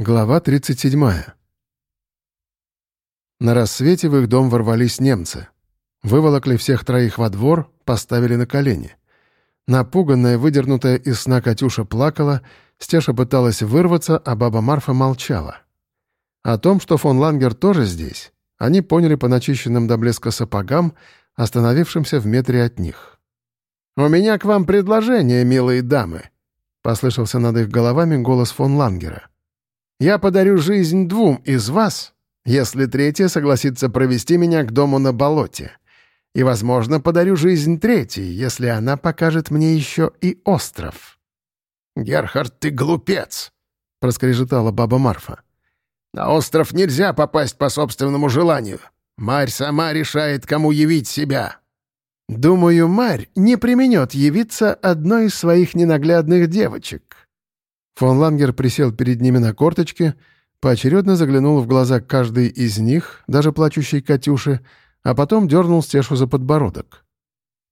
Глава 37. На рассвете в их дом ворвались немцы. Выволокли всех троих во двор, поставили на колени. Напуганная, выдернутая из сна Катюша плакала, Стеша пыталась вырваться, а баба Марфа молчала. О том, что фон Лангер тоже здесь, они поняли по начищенным до блеска сапогам, остановившимся в метре от них. «У меня к вам предложение, милые дамы», — послышался над их головами голос фон Лангера. Я подарю жизнь двум из вас, если третья согласится провести меня к дому на болоте. И, возможно, подарю жизнь третьей, если она покажет мне еще и остров». «Герхард, ты глупец!» — проскрежетала баба Марфа. «На остров нельзя попасть по собственному желанию. Марь сама решает, кому явить себя». «Думаю, Марь не применет явиться одной из своих ненаглядных девочек», Фон Лангер присел перед ними на корточки, поочередно заглянул в глаза каждой из них, даже плачущей Катюши, а потом дернул Стешу за подбородок.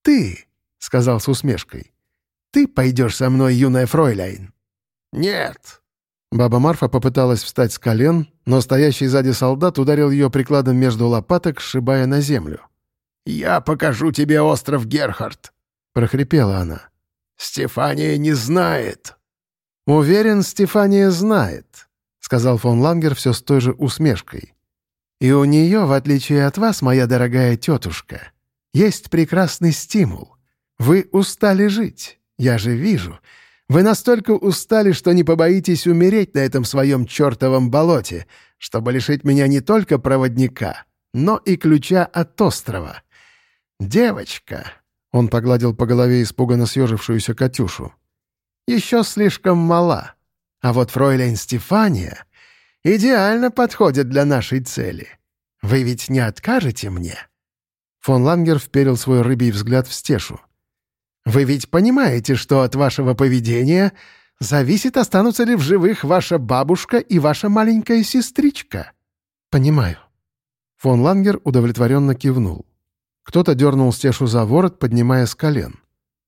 «Ты», — сказал с усмешкой, — «ты пойдешь со мной, юная фройляйн». «Нет». Баба Марфа попыталась встать с колен, но стоящий сзади солдат ударил ее прикладом между лопаток, сшибая на землю. «Я покажу тебе остров Герхард», — прохрипела она. «Стефания не знает». «Уверен, Стефания знает», — сказал фон Лангер все с той же усмешкой. «И у нее, в отличие от вас, моя дорогая тетушка, есть прекрасный стимул. Вы устали жить, я же вижу. Вы настолько устали, что не побоитесь умереть на этом своем чертовом болоте, чтобы лишить меня не только проводника, но и ключа от острова. Девочка...» — он погладил по голове испуганно съежившуюся Катюшу еще слишком мала. А вот фройлейн Стефания идеально подходит для нашей цели. Вы ведь не откажете мне?» Фон Лангер вперил свой рыбий взгляд в стешу. «Вы ведь понимаете, что от вашего поведения зависит, останутся ли в живых ваша бабушка и ваша маленькая сестричка?» «Понимаю». Фон Лангер удовлетворенно кивнул. Кто-то дернул Стешу за ворот, поднимая с колен.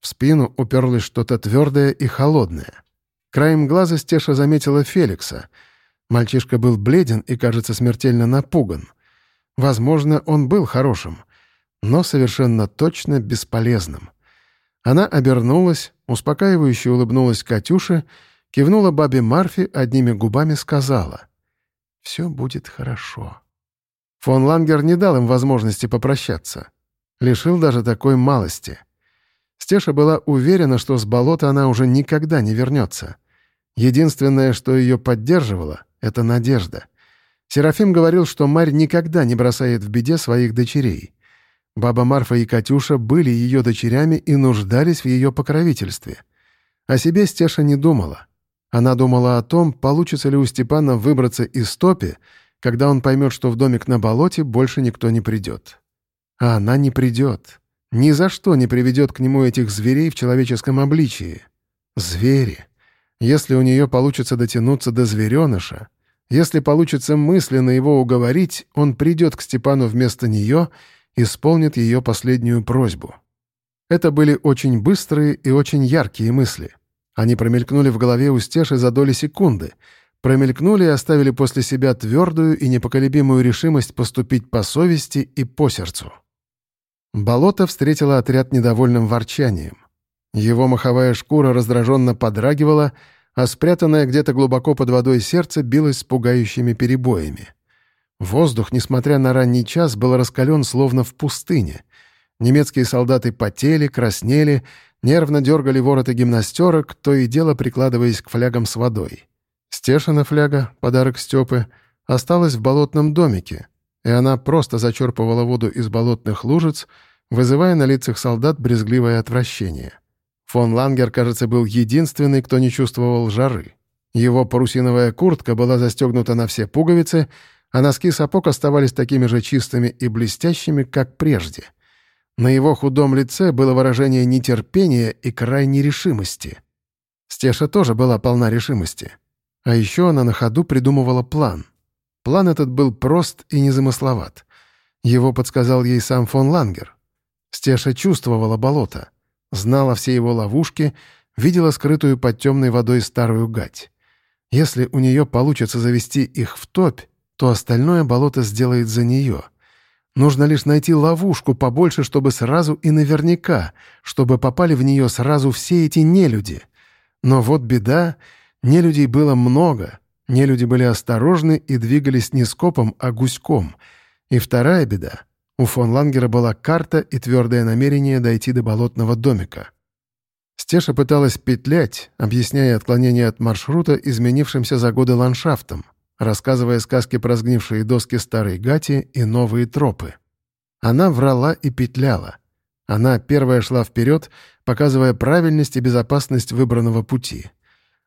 Спину уперлось что-то твердое и холодное. Краем глаза Стеша заметила Феликса. Мальчишка был бледен и, кажется, смертельно напуган. Возможно, он был хорошим, но совершенно точно бесполезным. Она обернулась, успокаивающе улыбнулась Катюше, кивнула бабе Марфи, одними губами сказала «Все будет хорошо». Фон Лангер не дал им возможности попрощаться. Лишил даже такой малости — Стеша была уверена, что с болота она уже никогда не вернется. Единственное, что ее поддерживало, — это надежда. Серафим говорил, что Марь никогда не бросает в беде своих дочерей. Баба Марфа и Катюша были ее дочерями и нуждались в ее покровительстве. О себе Стеша не думала. Она думала о том, получится ли у Степана выбраться из топи, когда он поймет, что в домик на болоте больше никто не придет. А она не придет. Ни за что не приведет к нему этих зверей в человеческом обличии. Звери. Если у нее получится дотянуться до звереныша, если получится мысленно его уговорить, он придет к Степану вместо нее, исполнит ее последнюю просьбу. Это были очень быстрые и очень яркие мысли. Они промелькнули в голове у Стеши за доли секунды, промелькнули и оставили после себя твердую и непоколебимую решимость поступить по совести и по сердцу. Болото встретило отряд недовольным ворчанием. Его маховая шкура раздраженно подрагивала, а спрятанное где-то глубоко под водой сердце билось с пугающими перебоями. Воздух, несмотря на ранний час, был раскален словно в пустыне. Немецкие солдаты потели, краснели, нервно дергали вороты гимнастерок, то и дело прикладываясь к флягам с водой. Стешина фляга, подарок Степы, осталась в болотном домике, и она просто зачерпывала воду из болотных лужиц, вызывая на лицах солдат брезгливое отвращение. Фон Лангер, кажется, был единственный, кто не чувствовал жары. Его парусиновая куртка была застегнута на все пуговицы, а носки сапог оставались такими же чистыми и блестящими, как прежде. На его худом лице было выражение нетерпения и крайней решимости. Стеша тоже была полна решимости. А еще она на ходу придумывала план — План этот был прост и незамысловат. Его подсказал ей сам фон Лангер. Стеша чувствовала болото, знала все его ловушки, видела скрытую под темной водой старую гать. Если у нее получится завести их в топь, то остальное болото сделает за нее. Нужно лишь найти ловушку побольше, чтобы сразу и наверняка, чтобы попали в нее сразу все эти нелюди. Но вот беда, нелюдей было много, нелюди были осторожны и двигались не скопом, а гуськом. И вторая беда — у фон Лангера была карта и твердое намерение дойти до болотного домика. Стеша пыталась петлять, объясняя отклонение от маршрута изменившимся за годы ландшафтом, рассказывая сказки про сгнившие доски старой гати и новые тропы. Она врала и петляла. Она первая шла вперед, показывая правильность и безопасность выбранного пути.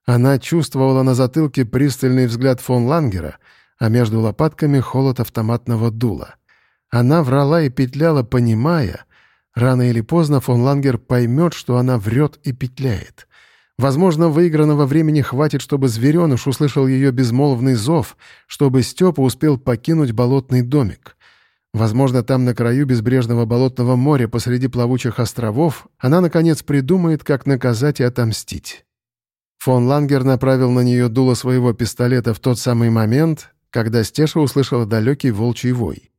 Она чувствовала на затылке пристальный взгляд фон Лангера, а между лопатками холод автоматного дула. Она врала и петляла, понимая — Рано или поздно фон Лангер поймет, что она врет и петляет. Возможно, выигранного времени хватит, чтобы звереныш услышал ее безмолвный зов, чтобы Степа успел покинуть болотный домик. Возможно, там на краю безбрежного болотного моря посреди плавучих островов она, наконец, придумает, как наказать и отомстить. Фон Лангер направил на нее дуло своего пистолета в тот самый момент, когда Стеша услышала далекий волчий вой.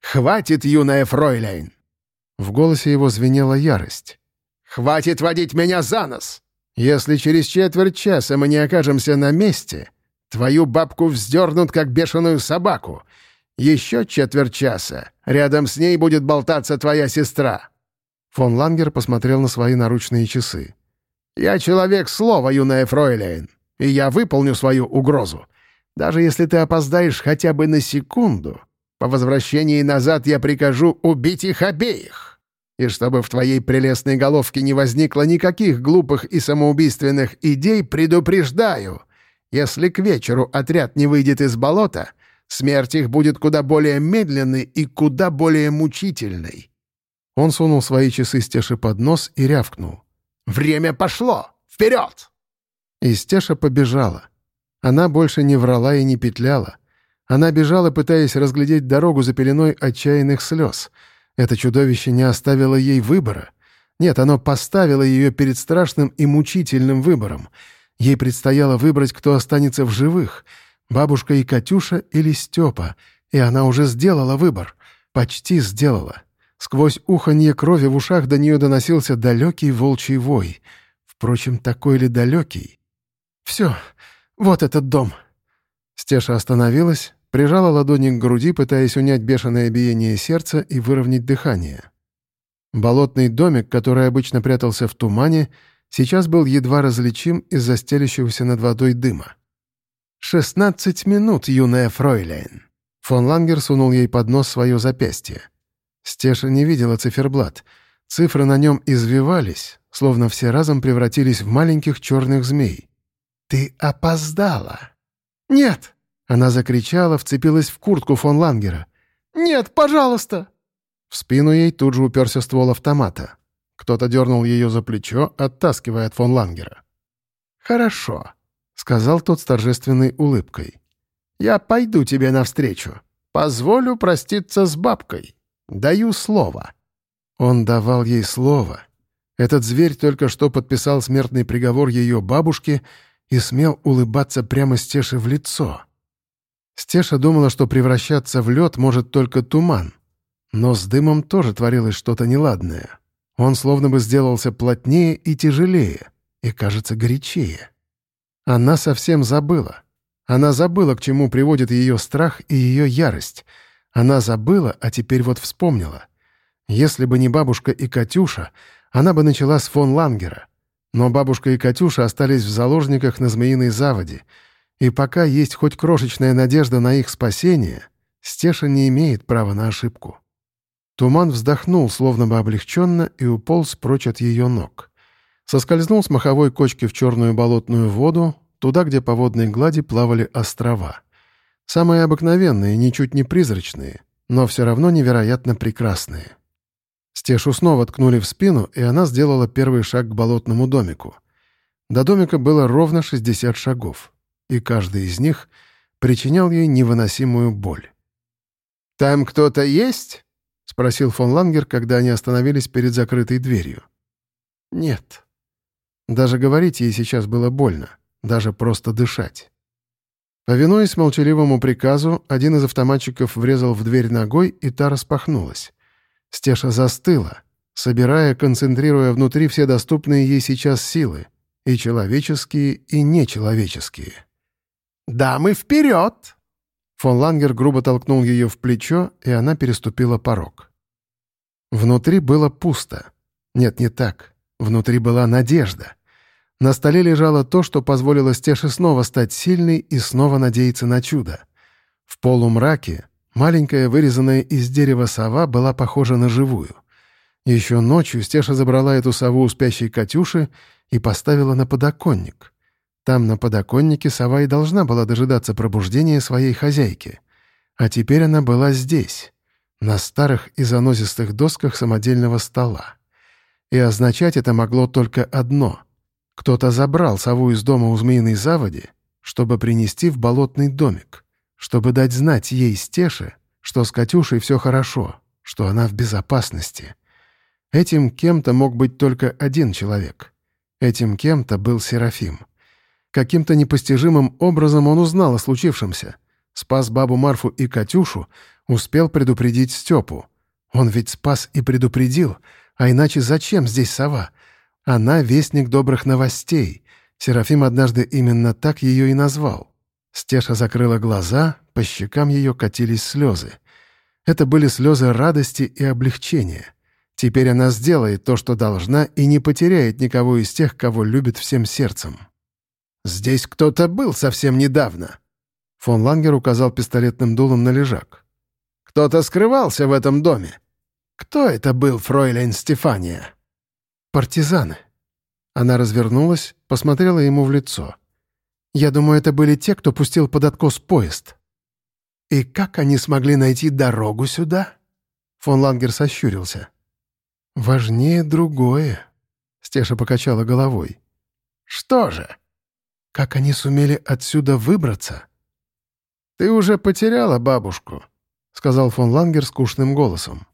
«Хватит, юная фройляйн! В голосе его звенела ярость. «Хватит водить меня за нос! Если через четверть часа мы не окажемся на месте, твою бабку вздернут, как бешеную собаку. Еще четверть часа. Рядом с ней будет болтаться твоя сестра». Фон Лангер посмотрел на свои наручные часы. «Я человек слова, юная фройлейн, и я выполню свою угрозу. Даже если ты опоздаешь хотя бы на секунду, по возвращении назад я прикажу убить их обеих. И чтобы в твоей прелестной головке не возникло никаких глупых и самоубийственных идей, предупреждаю. Если к вечеру отряд не выйдет из болота, смерть их будет куда более медленной и куда более мучительной». Он сунул свои часы Стеше под нос и рявкнул. «Время пошло! Вперед!» И Стеша побежала. Она больше не врала и не петляла. Она бежала, пытаясь разглядеть дорогу за пеленой отчаянных слез — это чудовище не оставило ей выбора. Нет, оно поставило ее перед страшным и мучительным выбором. Ей предстояло выбрать, кто останется в живых — бабушка и Катюша или Степа. И она уже сделала выбор. Почти сделала. Сквозь уханье крови в ушах до нее доносился далекий волчий вой. Впрочем, такой ли далекий? «Все, вот этот дом». Стеша остановилась, прижала ладони к груди, пытаясь унять бешеное биение сердца и выровнять дыхание. Болотный домик, который обычно прятался в тумане, сейчас был едва различим из-за стелящегося над водой дыма. «Шестнадцать минут, юная фройляйн!» Фон Лангер сунул ей под нос свое запястье. Стеша не видела циферблат. Цифры на нем извивались, словно все разом превратились в маленьких черных змей. «Ты опоздала!» «Нет!» Она закричала, вцепилась в куртку фон Лангера. «Нет, пожалуйста!» В спину ей тут же уперся ствол автомата. Кто-то дернул ее за плечо, оттаскивая от фон Лангера. «Хорошо», — сказал тот с торжественной улыбкой. «Я пойду тебе навстречу. Позволю проститься с бабкой. Даю слово». Он давал ей слово. Этот зверь только что подписал смертный приговор ее бабушке и смел улыбаться прямо Стеше в лицо. Стеша думала, что превращаться в лед может только туман. Но с дымом тоже творилось что-то неладное. Он словно бы сделался плотнее и тяжелее, и, кажется, горячее. Она совсем забыла. Она забыла, к чему приводит ее страх и ее ярость. Она забыла, а теперь вот вспомнила. Если бы не бабушка и Катюша, она бы начала с фон Лангера. Но бабушка и Катюша остались в заложниках на Змеиной заводе — и пока есть хоть крошечная надежда на их спасение, Стеша не имеет права на ошибку. Туман вздохнул, словно бы облегченно, и уполз прочь от ее ног. Соскользнул с маховой кочки в черную болотную воду, туда, где по водной глади плавали острова. Самые обыкновенные, ничуть не призрачные, но все равно невероятно прекрасные. Стешу снова ткнули в спину, и она сделала первый шаг к болотному домику. До домика было ровно 60 шагов и каждый из них причинял ей невыносимую боль. «Там кто-то есть?» — спросил фон Лангер, когда они остановились перед закрытой дверью. «Нет». Даже говорить ей сейчас было больно, даже просто дышать. Повинуясь молчаливому приказу, один из автоматчиков врезал в дверь ногой, и та распахнулась. Стеша застыла, собирая, концентрируя внутри все доступные ей сейчас силы, и человеческие, и нечеловеческие. «Дамы, вперед!» Фон Лангер грубо толкнул ее в плечо, и она переступила порог. Внутри было пусто. Нет, не так. Внутри была надежда. На столе лежало то, что позволило Стеше снова стать сильной и снова надеяться на чудо. В полумраке маленькая вырезанная из дерева сова была похожа на живую. Еще ночью Стеша забрала эту сову у спящей Катюши и поставила на подоконник. Там, на подоконнике, сова и должна была дожидаться пробуждения своей хозяйки. А теперь она была здесь, на старых и занозистых досках самодельного стола. И означать это могло только одно. Кто-то забрал сову из дома у змеиной заводи, чтобы принести в болотный домик, чтобы дать знать ей, Стеше, что с Катюшей все хорошо, что она в безопасности. Этим кем-то мог быть только один человек. Этим кем-то был Серафим. Каким-то непостижимым образом он узнал о случившемся. Спас бабу Марфу и Катюшу, успел предупредить Степу. Он ведь спас и предупредил, а иначе зачем здесь сова? Она — вестник добрых новостей. Серафим однажды именно так ее и назвал. Стеша закрыла глаза, по щекам ее катились слезы. Это были слезы радости и облегчения. Теперь она сделает то, что должна, и не потеряет никого из тех, кого любит всем сердцем. «Здесь кто-то был совсем недавно». Фон Лангер указал пистолетным дулом на лежак. «Кто-то скрывался в этом доме. Кто это был, фройлен Стефания?» «Партизаны». Она развернулась, посмотрела ему в лицо. «Я думаю, это были те, кто пустил под откос поезд». «И как они смогли найти дорогу сюда?» Фон Лангер сощурился. «Важнее другое», — Стеша покачала головой. «Что же?» Как они сумели отсюда выбраться? «Ты уже потеряла бабушку», — сказал фон Лангер скучным голосом.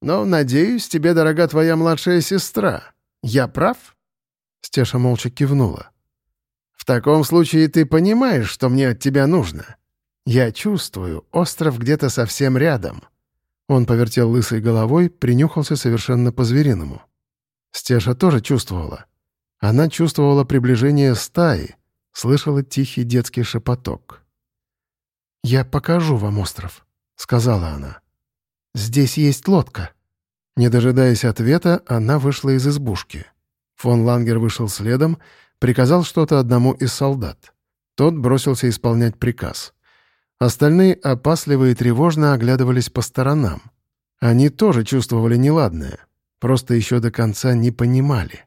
«Но, надеюсь, тебе дорога твоя младшая сестра. Я прав?» Стеша молча кивнула. «В таком случае ты понимаешь, что мне от тебя нужно. Я чувствую, остров где-то совсем рядом». Он повертел лысой головой, принюхался совершенно по-звериному. Стеша тоже чувствовала. Она чувствовала приближение стаи, слышала тихий детский шепоток. «Я покажу вам остров», — сказала она. «Здесь есть лодка». Не дожидаясь ответа, она вышла из избушки. Фон Лангер вышел следом, приказал что-то одному из солдат. Тот бросился исполнять приказ. Остальные опасливо и тревожно оглядывались по сторонам. Они тоже чувствовали неладное, просто еще до конца не понимали.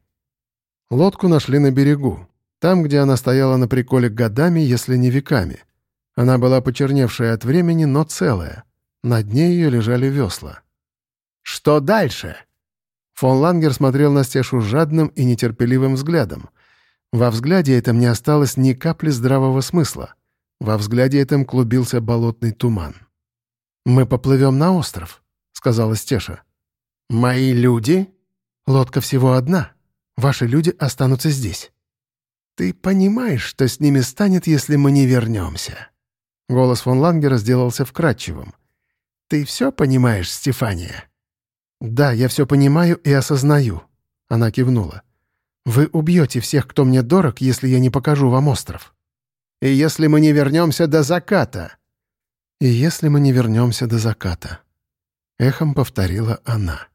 Лодку нашли на берегу. Там, где она стояла на приколе годами, если не веками. Она была почерневшая от времени, но целая. На дне ее лежали весла. «Что дальше?» Фон Лангер смотрел на Стешу жадным и нетерпеливым взглядом. Во взгляде этом не осталось ни капли здравого смысла. Во взгляде этом клубился болотный туман. «Мы поплывем на остров», — сказала Стеша. «Мои люди?» «Лодка всего одна. Ваши люди останутся здесь». «Ты понимаешь, что с ними станет, если мы не вернемся?» Голос фон Лангера сделался вкрадчивым. «Ты все понимаешь, Стефания?» «Да, я все понимаю и осознаю», — она кивнула. «Вы убьете всех, кто мне дорог, если я не покажу вам остров». «И если мы не вернемся до заката?» «И если мы не вернемся до заката», — эхом повторила она.